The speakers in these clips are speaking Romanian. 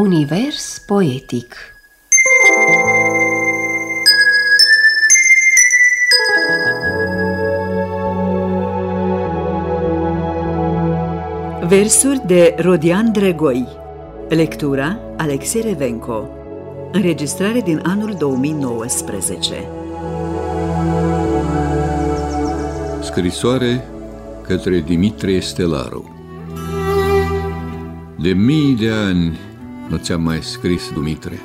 Univers poetic. Versuri de Rodian Dregoi. Lectura Alexei Revenco Înregistrare din anul 2019 Scrisoare către Dimitrie Stelaru. De mii de ani nu ți-am mai scris, Dumitre.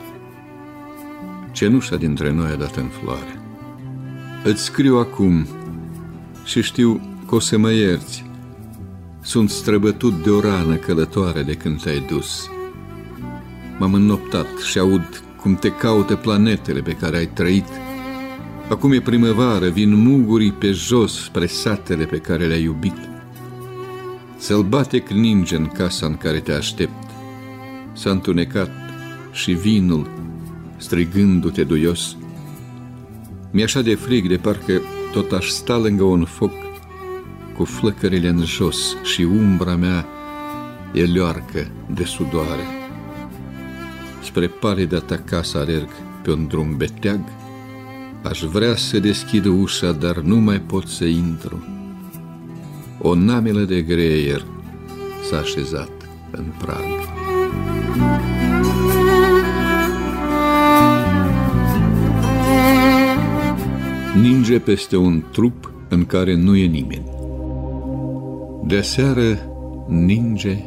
Cenușa dintre noi a dat în floare. Îți scriu acum și știu că o să mă ierți. Sunt străbătut de o rană călătoare de când te-ai dus. M-am înnoptat și aud cum te caută planetele pe care ai trăit. Acum e primăvară, vin mugurii pe jos spre satele pe care le-ai iubit. Sălbatec ninge în casa în care te aștept. S-a întunecat și vinul, strigându-te duios. Mi-e așa de frig de parcă tot aș sta lângă un foc cu flăcările în jos și umbra mea e leoarcă de sudoare. Spre palida ta casă alerg pe un drum beteag, aș vrea să deschid ușa, dar nu mai pot să intru. O namelă de greier s-a așezat în prag. Ninge peste un trup în care nu e nimeni. De seară ninge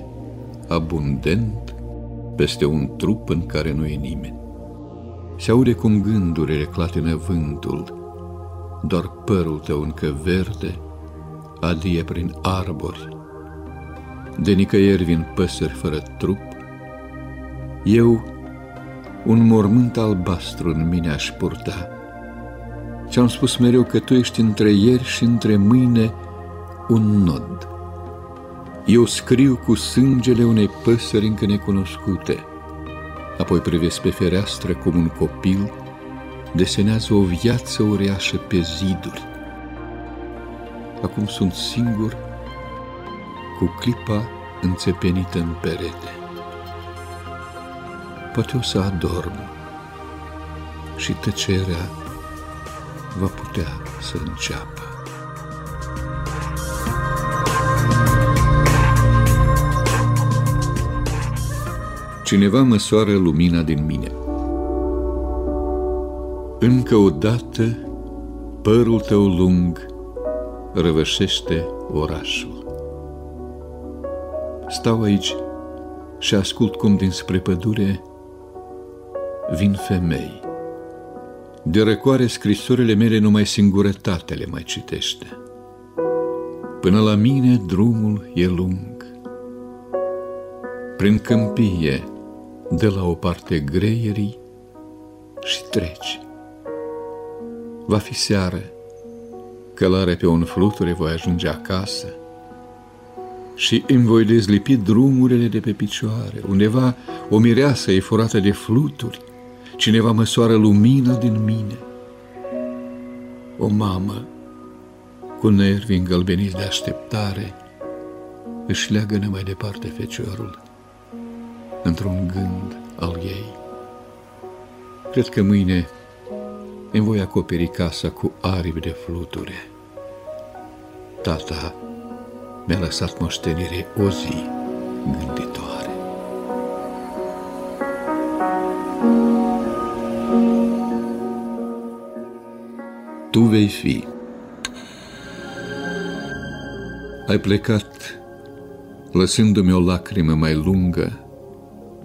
abundent peste un trup în care nu e nimeni. Se aude cum gândurile clatină vântul, doar părul tău încă verde adie prin arbori. De nicăieri vin păsări fără trup, eu, un mormânt albastru în mine aș purta. Ți-am spus mereu că tu ești între ieri și între mâine un nod. Eu scriu cu sângele unei păsări încă necunoscute, apoi privesc pe fereastră cum un copil desenează o viață uriașă pe ziduri. Acum sunt singur, cu clipa înțepenită în perete poate o să adorm și tăcerea va putea să înceapă. Cineva măsoară lumina din mine. Încă o dată, părul tău lung răvășește orașul. Stau aici și ascult cum dinspre pădure vin femei. De răcoare scrisorile mele numai singurătatele mai citește. Până la mine drumul e lung. Prin câmpie, de la o parte greierii și treci. Va fi seară, călare pe un fluture voi ajunge acasă și îmi voi dezlipi drumurile de pe picioare. Undeva o mireasă e furată de fluturi, Cineva măsoară lumina din mine. O mamă, cu nervi îngălbeniți de așteptare, își leagă mai departe feciorul, într-un gând al ei. Cred că mâine îmi voi acoperi casa cu aripi de fluture. Tata mi-a lăsat moștenire o zi gânditoare. Tu vei fi. Ai plecat lăsându-mi o lacrimă mai lungă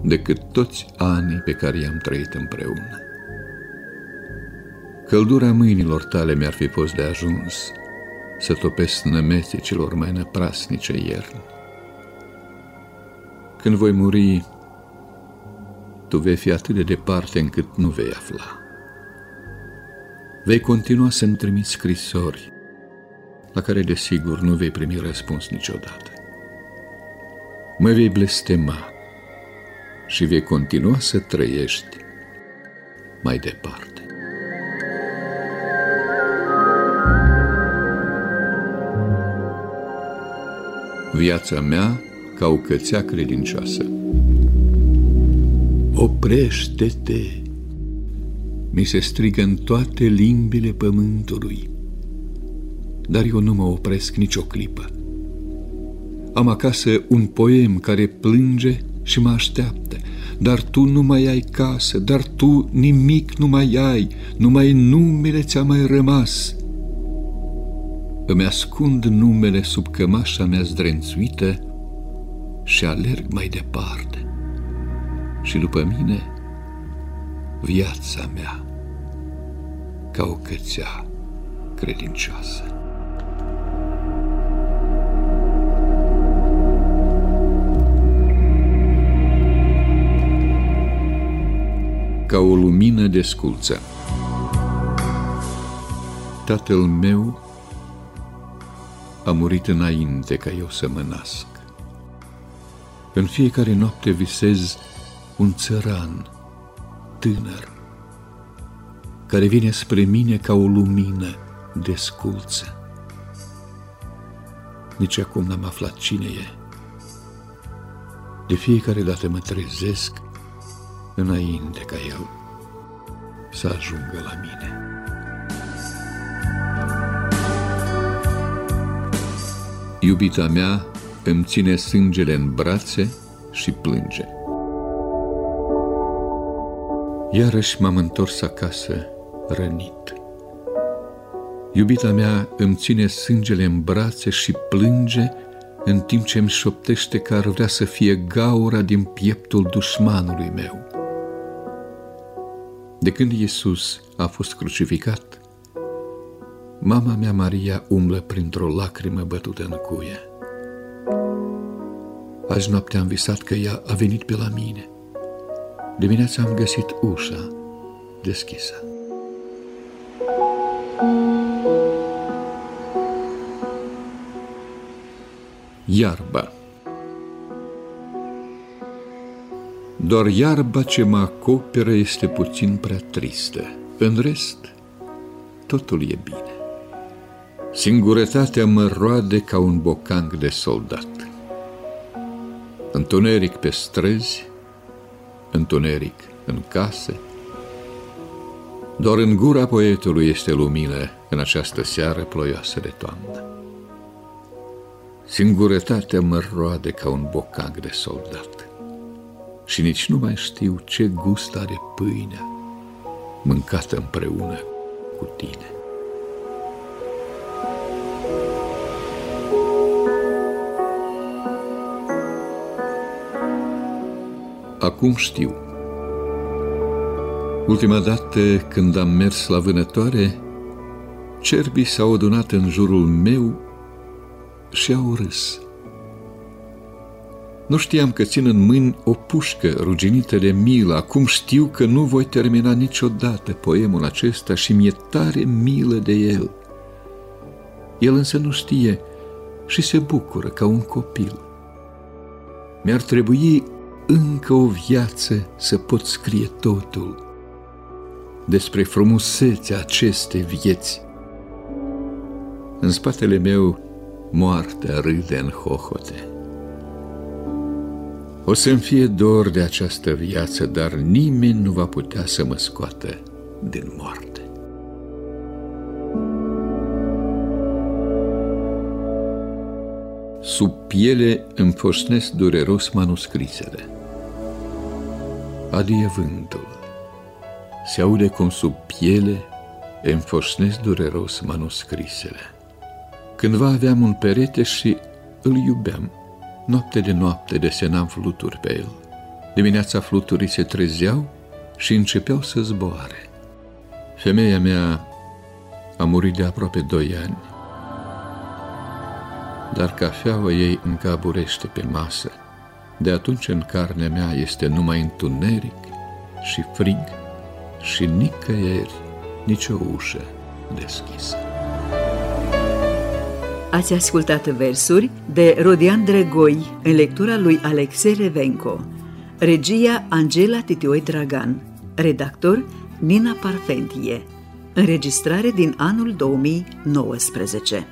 decât toți anii pe care i-am trăit împreună. Căldura mâinilor tale mi-ar fi fost de ajuns să topesc nămeții celor mai năprasnice ierni. Când voi muri, tu vei fi atât de departe încât nu vei afla vei continua să-mi trimiți scrisori la care, desigur, nu vei primi răspuns niciodată. Mă vei blestema și vei continua să trăiești mai departe. Viața mea ca o cățea credincioasă. oprește-te! Mi se strigă în toate limbile pământului, dar eu nu mă opresc nicio clipă. Am acasă un poem care plânge și mă așteaptă, dar tu nu mai ai casă, dar tu nimic nu mai ai, numai numele ți-a mai rămas. Îmi ascund numele sub cămașa mea zdrențuită și alerg mai departe. Și după mine, viața mea, ca o cățea credincioasă. ca o lumină de sculță. Tatăl meu a murit înainte ca eu să mă nasc. În fiecare noapte visez un țăran tânăr care vine spre mine ca o lumină de sculță. Nici acum n-am aflat cine e. De fiecare dată mă trezesc înainte ca el să ajungă la mine. Iubita mea îmi ține sângele în brațe și plânge. Iarăși m-am întors acasă rănit. Iubita mea îmi ține sângele în brațe și plânge în timp ce îmi șoptește că ar vrea să fie gaura din pieptul dușmanului meu. De când Iisus a fost crucificat, mama mea Maria umblă printr-o lacrimă bătută în cuie. Azi noapte am visat că ea a venit pe la mine. Dimineața am găsit ușa deschisă. Iarba Doar iarba ce mă acoperă este puțin prea tristă. În rest, totul e bine. Singurătatea mă roade ca un bocang de soldat. Întuneric pe străzi, întuneric în case. Doar în gura poetului este lumină în această seară ploioasă de toamnă. Singurătatea mă roade ca un bocang de soldat și nici nu mai știu ce gust are pâinea mâncată împreună cu tine. Acum știu. Ultima dată când am mers la vânătoare, cerbii s-au adunat în jurul meu și au râs. Nu știam că țin în mâini o pușcă ruginită de milă. Acum știu că nu voi termina niciodată poemul acesta și mi-e tare milă de el. El însă nu știe și se bucură ca un copil. Mi-ar trebui încă o viață să pot scrie totul despre frumusețea acestei vieți. În spatele meu, moartea râde în hohote. O să-mi fie dor de această viață, dar nimeni nu va putea să mă scoată din moarte. Sub piele îmi foșnesc dureros manuscrisele. Adie vântul. Se aude cum sub piele îmi foșnesc dureros manuscrisele. Cândva aveam un perete și îl iubeam. Noapte de noapte desenam fluturi pe el. Dimineața fluturii se trezeau și începeau să zboare. Femeia mea a murit de aproape doi ani, dar cafeaua ei încaburește pe masă. De atunci în carnea mea este numai întuneric și frig și nicăieri nicio ușă deschisă. Ați ascultat versuri de Rodian Dregoi în lectura lui Alexei Revenco, regia Angela Titioi Dragan, redactor Nina Parfentie, înregistrare din anul 2019.